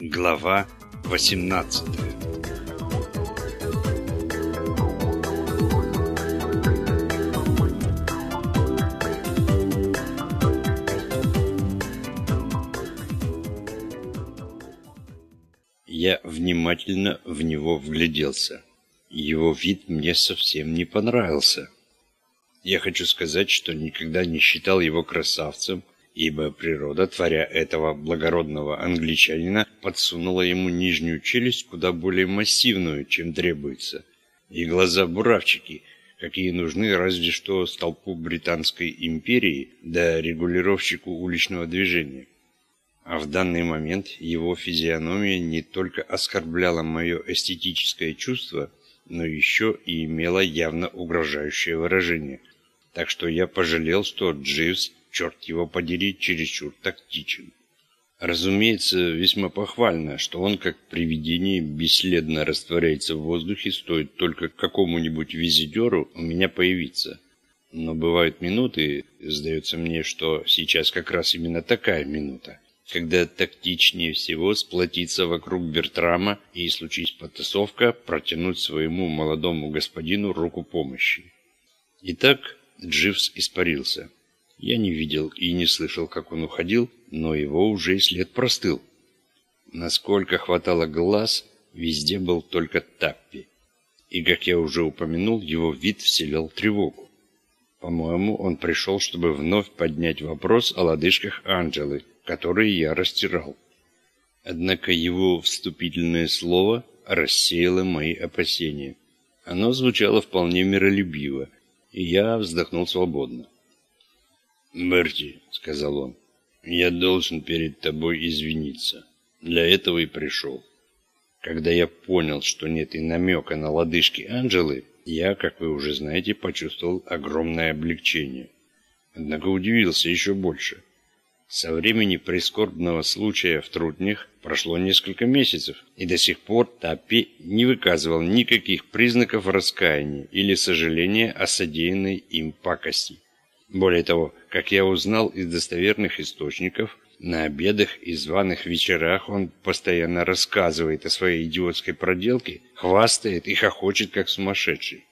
Глава 18 Я внимательно в него вгляделся. Его вид мне совсем не понравился. Я хочу сказать, что никогда не считал его красавцем, ибо природа, творя этого благородного англичанина, подсунула ему нижнюю челюсть куда более массивную, чем требуется, и глаза буравчики, какие нужны разве что столпу Британской империи да регулировщику уличного движения. А в данный момент его физиономия не только оскорбляла мое эстетическое чувство, но еще и имела явно угрожающее выражение – так что я пожалел, что Дживс, черт его подери, чересчур тактичен. Разумеется, весьма похвально, что он, как привидение, бесследно растворяется в воздухе, стоит только какому-нибудь визитеру у меня появиться. Но бывают минуты, сдается мне, что сейчас как раз именно такая минута, когда тактичнее всего сплотиться вокруг Бертрама и, случись потасовка, протянуть своему молодому господину руку помощи. Итак, Дживс испарился. Я не видел и не слышал, как он уходил, но его уже и след простыл. Насколько хватало глаз, везде был только Таппи. И, как я уже упомянул, его вид вселял тревогу. По-моему, он пришел, чтобы вновь поднять вопрос о лодыжках Анджелы, которые я растирал. Однако его вступительное слово рассеяло мои опасения. Оно звучало вполне миролюбиво, и я вздохнул свободно. «Берти», — сказал он, — «я должен перед тобой извиниться. Для этого и пришел. Когда я понял, что нет и намека на лодыжки Анджелы, я, как вы уже знаете, почувствовал огромное облегчение. Однако удивился еще больше. Со времени прискорбного случая в Трутнях прошло несколько месяцев, и до сих пор Таппи не выказывал никаких признаков раскаяния или сожаления о содеянной им пакости. Более того, как я узнал из достоверных источников, на обедах и званых вечерах он постоянно рассказывает о своей идиотской проделке, хвастает и хохочет, как сумасшедший.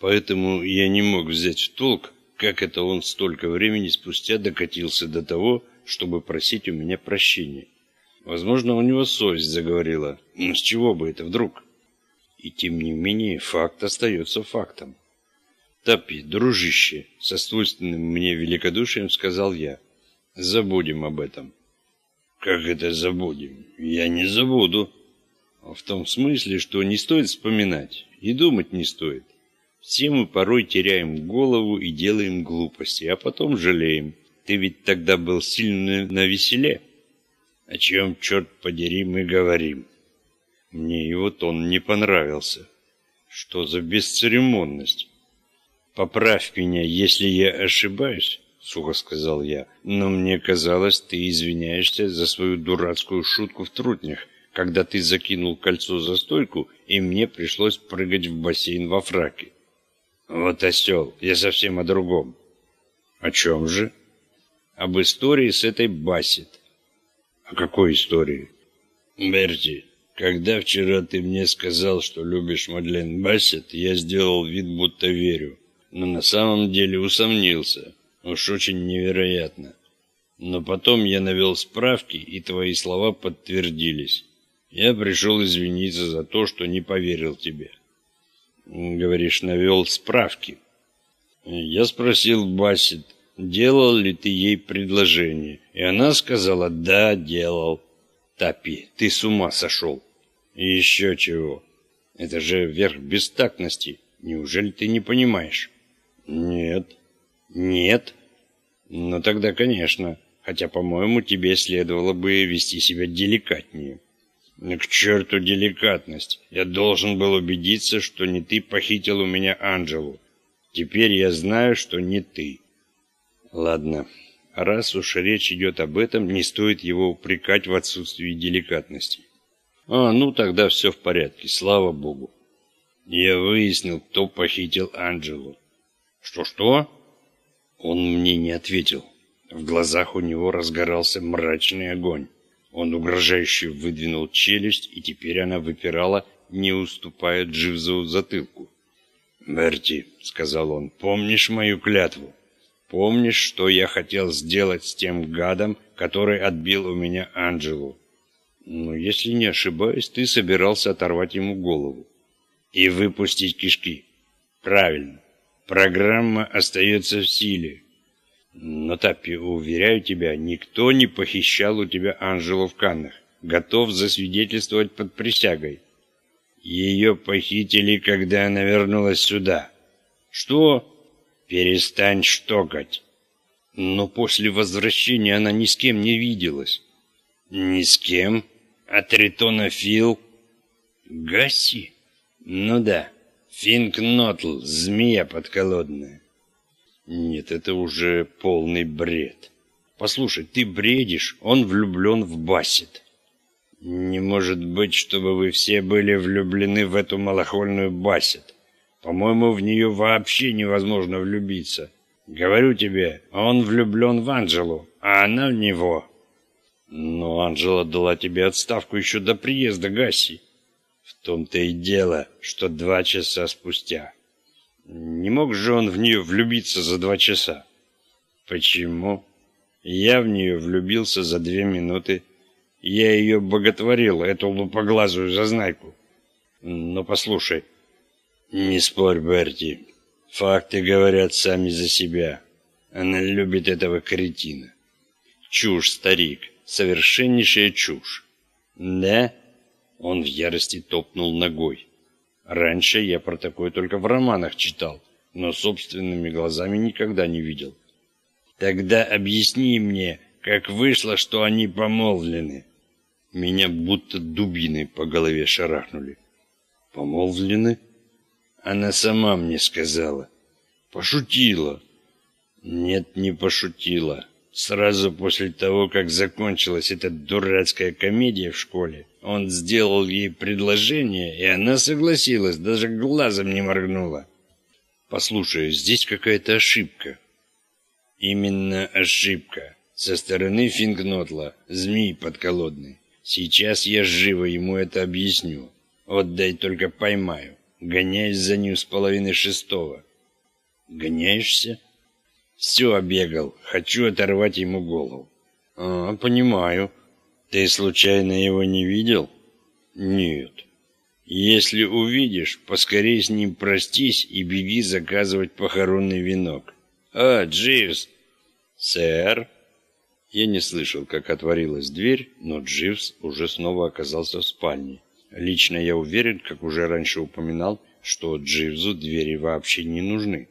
Поэтому я не мог взять в толк, как это он столько времени спустя докатился до того, чтобы просить у меня прощения. Возможно, у него совесть заговорила. Но с чего бы это вдруг? И тем не менее, факт остается фактом. «Тапи, дружище!» — со свойственным мне великодушием сказал я. «Забудем об этом». «Как это забудем? Я не забуду». В том смысле, что не стоит вспоминать и думать не стоит. Все мы порой теряем голову и делаем глупости, а потом жалеем. Ты ведь тогда был сильно на веселе. О чем, черт подери, мы говорим? Мне его тон не понравился. Что за бесцеремонность? Поправь меня, если я ошибаюсь, сухо сказал я. Но мне казалось, ты извиняешься за свою дурацкую шутку в трутнях, когда ты закинул кольцо за стойку, и мне пришлось прыгать в бассейн во фраке. Вот осел, я совсем о другом. О чем же? об истории с этой Бассет. О какой истории? Берти, когда вчера ты мне сказал, что любишь Мадлен Бассет, я сделал вид, будто верю. Но на самом деле усомнился. Уж очень невероятно. Но потом я навел справки, и твои слова подтвердились. Я пришел извиниться за то, что не поверил тебе. Говоришь, навел справки. Я спросил Бассет, делал ли ты ей предложение. И она сказала, да, делал. Тапи, ты с ума сошел. И еще чего. Это же верх бестактности. Неужели ты не понимаешь? Нет. Нет? Ну тогда, конечно. Хотя, по-моему, тебе следовало бы вести себя деликатнее. К черту деликатность. Я должен был убедиться, что не ты похитил у меня Анджелу. Теперь я знаю, что не ты. Ладно, раз уж речь идет об этом, не стоит его упрекать в отсутствии деликатности. А, ну тогда все в порядке, слава богу. Я выяснил, кто похитил Анджелу. Что-что? Он мне не ответил. В глазах у него разгорался мрачный огонь. Он угрожающе выдвинул челюсть, и теперь она выпирала, не уступая Дживзу затылку. «Берти», — сказал он, — «помнишь мою клятву? Помнишь, что я хотел сделать с тем гадом, который отбил у меня Анджелу?» «Ну, если не ошибаюсь, ты собирался оторвать ему голову». «И выпустить кишки». «Правильно. Программа остается в силе. Но, Таппи, уверяю тебя, никто не похищал у тебя Анжелу в Каннах. Готов засвидетельствовать под присягой. Ее похитили, когда она вернулась сюда. Что? Перестань штокать. Но после возвращения она ни с кем не виделась. Ни с кем? А Тритона Фил? Гаси? Ну да. Финкнотл, змея подколодная. Нет, это уже полный бред. Послушай, ты бредишь, он влюблен в Бассет. Не может быть, чтобы вы все были влюблены в эту малохольную Бассет. По-моему, в нее вообще невозможно влюбиться. Говорю тебе, он влюблен в Анджелу, а она в него. Но Анджела дала тебе отставку еще до приезда Гасси. В том-то и дело, что два часа спустя. Не мог же он в нее влюбиться за два часа? Почему? Я в нее влюбился за две минуты. Я ее боготворил, эту лупоглазую зазнайку. Но послушай, не спорь, Берти. Факты говорят сами за себя. Она любит этого кретина. Чушь, старик, совершеннейшая чушь. Да? Он в ярости топнул ногой. Раньше я про такое только в романах читал, но собственными глазами никогда не видел. Тогда объясни мне, как вышло, что они помолвлены. Меня будто дубиной по голове шарахнули. Помолвлены? Она сама мне сказала. Пошутила. Нет, не пошутила. Сразу после того, как закончилась эта дурацкая комедия в школе, он сделал ей предложение, и она согласилась, даже глазом не моргнула. «Послушай, здесь какая-то ошибка». «Именно ошибка. Со стороны Фингнотла, змей подколодный. Сейчас я живо ему это объясню. Отдай только поймаю. Гоняюсь за ним с половины шестого». «Гоняешься?» Все обегал. Хочу оторвать ему голову. А, понимаю. Ты случайно его не видел? Нет. Если увидишь, поскорей с ним простись и беги заказывать похоронный венок. А, Дживс! Сэр? Я не слышал, как отворилась дверь, но Дживс уже снова оказался в спальне. Лично я уверен, как уже раньше упоминал, что Дживсу двери вообще не нужны.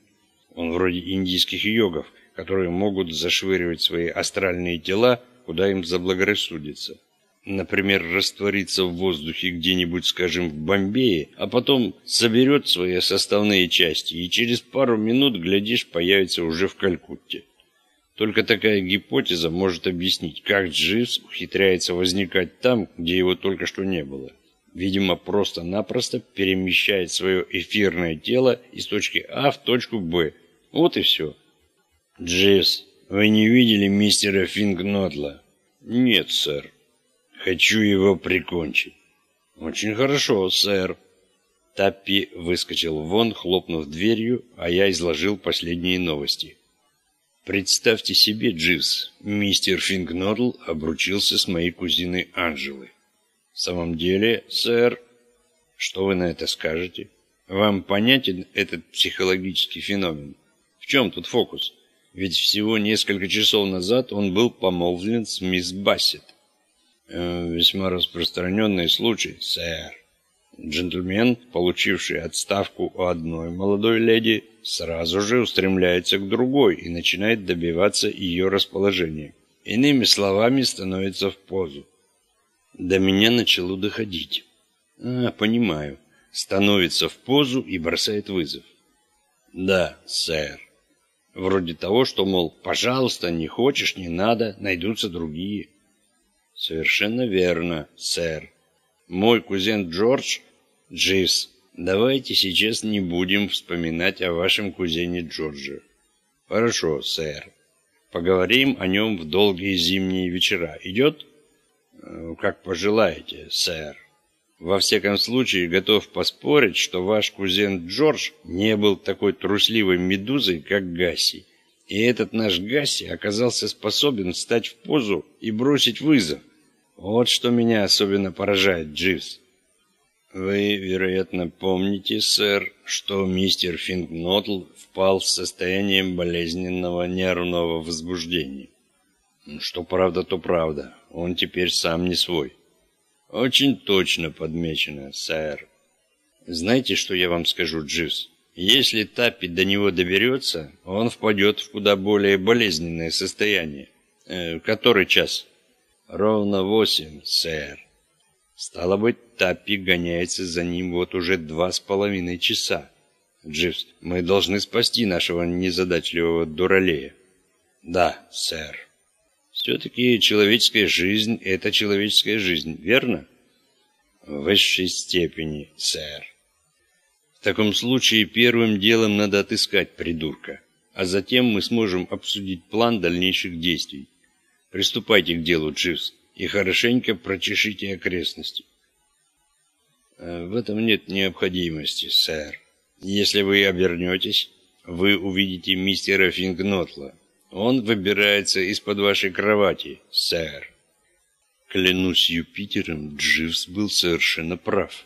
Он вроде индийских йогов, которые могут зашвыривать свои астральные тела, куда им заблагорассудится. Например, раствориться в воздухе где-нибудь, скажем, в Бомбее, а потом соберет свои составные части и через пару минут, глядишь, появится уже в Калькутте. Только такая гипотеза может объяснить, как Дживс ухитряется возникать там, где его только что не было. Видимо, просто-напросто перемещает свое эфирное тело из точки А в точку Б, вот и все. Дживс, вы не видели мистера Фингнотла? Нет, сэр. Хочу его прикончить. Очень хорошо, сэр. Таппи выскочил вон, хлопнув дверью, а я изложил последние новости. Представьте себе, Дживс, мистер Фингнотл обручился с моей кузиной Анжелой. В самом деле, сэр, что вы на это скажете? Вам понятен этот психологический феномен? В чем тут фокус? Ведь всего несколько часов назад он был помолвлен с мисс Бассет. Э, весьма распространенный случай, сэр. Джентльмен, получивший отставку у одной молодой леди, сразу же устремляется к другой и начинает добиваться ее расположения. Иными словами, становится в позу. До меня начало доходить. А, понимаю. Становится в позу и бросает вызов. Да, сэр. Вроде того, что, мол, пожалуйста, не хочешь, не надо, найдутся другие. Совершенно верно, сэр. Мой кузен Джордж, Дживс, давайте сейчас не будем вспоминать о вашем кузене Джордже. Хорошо, сэр. Поговорим о нем в долгие зимние вечера. Идет? Как пожелаете, сэр. Во всяком случае, готов поспорить, что ваш кузен Джордж не был такой трусливой медузой, как Гасси. И этот наш Гасси оказался способен встать в позу и бросить вызов. Вот что меня особенно поражает, Дживс. Вы, вероятно, помните, сэр, что мистер Фингнотл впал в состояние болезненного нервного возбуждения. Что правда, то правда. Он теперь сам не свой. Очень точно подмечено, сэр. Знаете, что я вам скажу, Дживс? Если Таппи до него доберется, он впадет в куда более болезненное состояние. Э, который час? Ровно восемь, сэр. Стало быть, Таппи гоняется за ним вот уже два с половиной часа. Дживс, мы должны спасти нашего незадачливого дуралея. Да, сэр. Все-таки человеческая жизнь – это человеческая жизнь, верно? В высшей степени, сэр. В таком случае первым делом надо отыскать придурка, а затем мы сможем обсудить план дальнейших действий. Приступайте к делу, Дживс, и хорошенько прочешите окрестности. Э, в этом нет необходимости, сэр. Если вы обернетесь, вы увидите мистера Фингнотла. Он выбирается из-под вашей кровати, сэр. Клянусь Юпитером, Дживс был совершенно прав.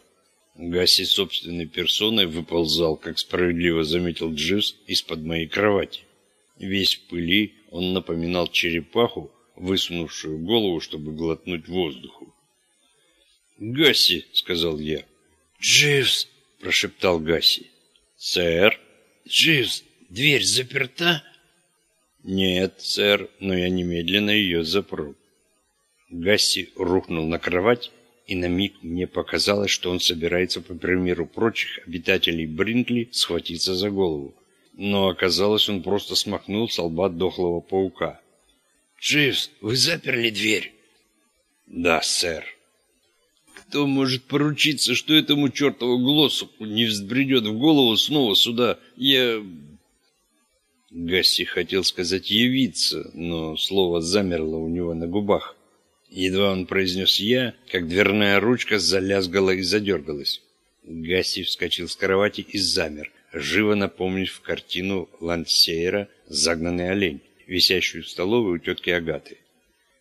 Гаси собственной персоной выползал, как справедливо заметил Дживс, из-под моей кровати. Весь в пыли он напоминал черепаху, высунувшую голову, чтобы глотнуть воздуху. «Гасси!» — сказал я. «Дживс!» — прошептал Гасси. «Сэр?» «Дживс, дверь заперта?» «Нет, сэр, но я немедленно ее запру». Гасси рухнул на кровать, и на миг мне показалось, что он собирается, по примеру прочих обитателей Бринкли, схватиться за голову. Но оказалось, он просто смахнул с лба дохлого паука. «Дживс, вы заперли дверь?» «Да, сэр». «Кто может поручиться, что этому чертову Глоссопу не взбредет в голову снова сюда? Я Гасси хотел сказать «явиться», но слово замерло у него на губах. Едва он произнес «я», как дверная ручка залязгала и задергалась. Гасси вскочил с кровати и замер, живо напомнив картину Ландсейра «Загнанный олень», висящую в столовой у тетки Агаты.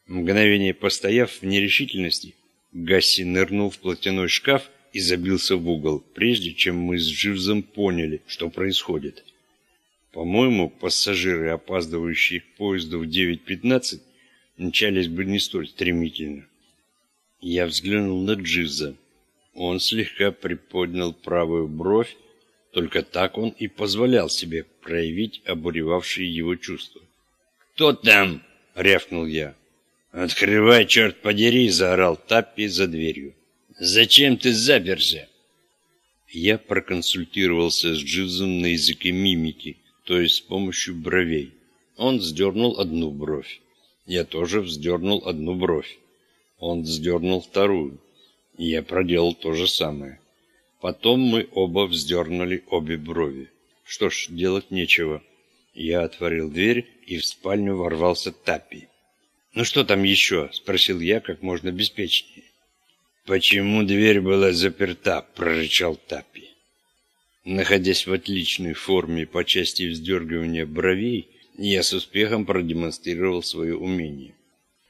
Мгновение постояв в нерешительности, Гасси нырнул в платяной шкаф и забился в угол, прежде чем мы с Дживзом поняли, что происходит. По-моему, пассажиры, опаздывающие к поезду в 9.15, мчались бы не столь стремительно. Я взглянул на Джиза. Он слегка приподнял правую бровь, только так он и позволял себе проявить обуревавшие его чувства. «Кто там?» — рявкнул я. «Открывай, черт подери!» — заорал Таппи за дверью. «Зачем ты заперся?» Я проконсультировался с Джизом на языке мимики, то есть с помощью бровей. Он вздернул одну бровь. Я тоже вздернул одну бровь. Он вздернул вторую. И я проделал то же самое. Потом мы оба вздернули обе брови. Что ж, делать нечего. Я отворил дверь, и в спальню ворвался Таппи. «Ну что там еще?» – спросил я как можно беспечнее. «Почему дверь была заперта?» – прорычал Таппи. Находясь в отличной форме по части вздергивания бровей, я с успехом продемонстрировал свое умение.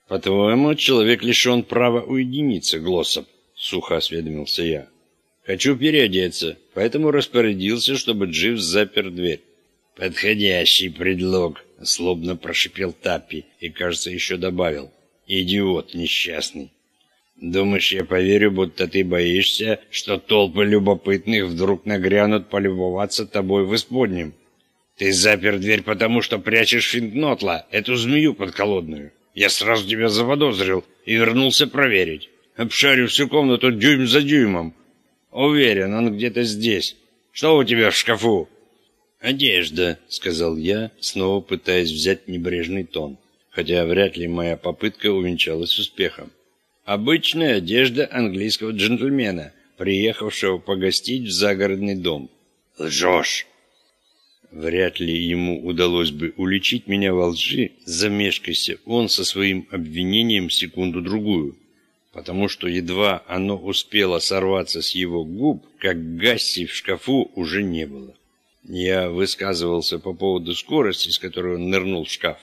«По-твоему, человек лишен права уединиться, Глоссоп?» — сухо осведомился я. «Хочу переодеться, поэтому распорядился, чтобы Дживс запер дверь». «Подходящий предлог», — злобно прошипел Таппи и, кажется, еще добавил. «Идиот несчастный». Думаешь, я поверю, будто ты боишься, что толпы любопытных вдруг нагрянут полюбоваться тобой в исподнем? Ты запер дверь потому, что прячешь Финтнотла, эту змею подколодную. Я сразу тебя заподозрил и вернулся проверить. Обшарю всю комнату дюйм за дюймом. Уверен, он где-то здесь. Что у тебя в шкафу? «Одежда», — сказал я, снова пытаясь взять небрежный тон, хотя вряд ли моя попытка увенчалась успехом. Обычная одежда английского джентльмена, приехавшего погостить в загородный дом. Лжешь! Вряд ли ему удалось бы уличить меня во лжи, замешкайся он со своим обвинением секунду-другую. потому что едва оно успело сорваться с его губ, как Гасси в шкафу уже не было. Я высказывался по поводу скорости, с которой он нырнул в шкаф.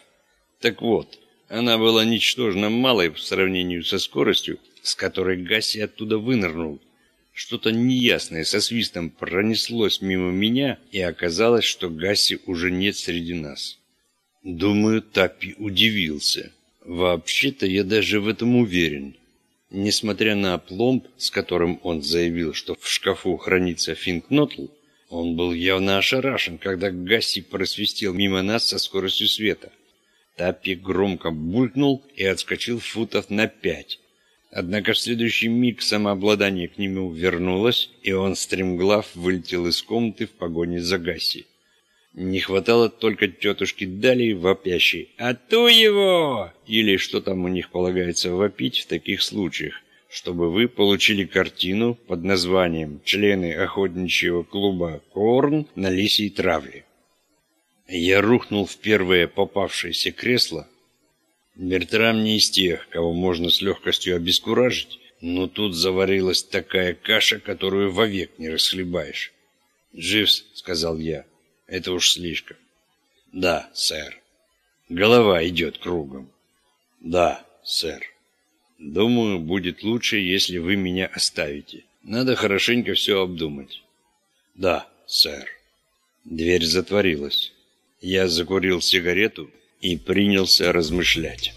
Так вот, она была ничтожно малой в сравнении со скоростью, с которой Гасси оттуда вынырнул. Что-то неясное со свистом пронеслось мимо меня, и оказалось, что Гасси уже нет среди нас. Думаю, Тапи удивился. Вообще-то я даже в этом уверен. Несмотря на опломб, с которым он заявил, что в шкафу хранится финкнотл, он был явно ошарашен, когда Гасси просвистел мимо нас со скоростью света. Таппи громко булькнул и отскочил футов на пять. Однако в следующий миг самообладание к нему вернулось, и он стремглав вылетел из комнаты в погоне за Гасси. Не хватало только тетушки Дали вопящей «А ту его!» или что там у них полагается вопить в таких случаях, чтобы вы получили картину под названием «Члены охотничьего клуба Корн на лисьей травле». Я рухнул в первое попавшееся кресло. Бертрам не из тех, кого можно с легкостью обескуражить, но тут заварилась такая каша, которую вовек не расхлебаешь. «Дживс», — сказал я, — это уж слишком. Да, сэр. Голова идет кругом. Да, сэр. Думаю, будет лучше, если вы меня оставите. Надо хорошенько все обдумать. Да, сэр. Дверь затворилась. Я закурил сигарету и принялся размышлять.